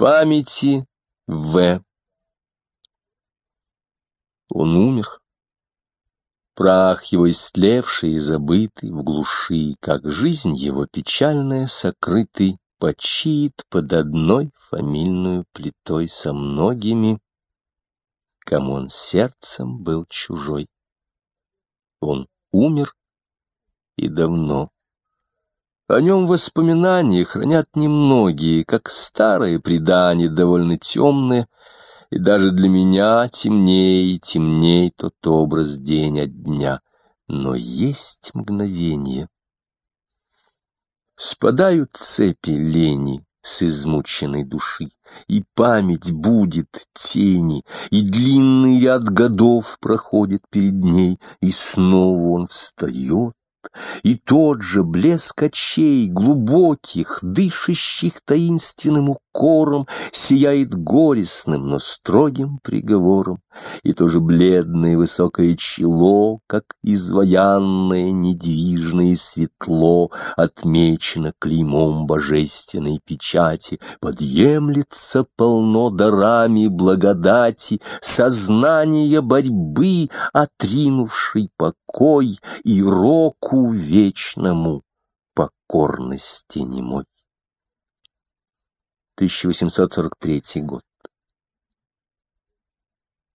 Памяти В. Он умер. Прах его истлевший и забытый в глуши, Как жизнь его печальная сокрытый, Почиет под одной фамильную плитой Со многими, кому он сердцем был чужой. Он умер и давно. О нем воспоминания хранят немногие, как старые предания, довольно темные, и даже для меня темнее и темнее тот образ день от дня. Но есть мгновение. Спадают цепи лени с измученной души, и память будет тени, и длинный ряд годов проходит перед ней, и снова он встает и тот же блеск очей, глубоких, дышащих таинственным сияет горестным, но строгим приговором, и тоже бледное высокое чело, как изваянное, недвижное светло, отмечено клеймом божественной печати, подъемлется полно дарами благодати, сознание борьбы, отринувший покой и рок року вечному покорности немой. 1843 год.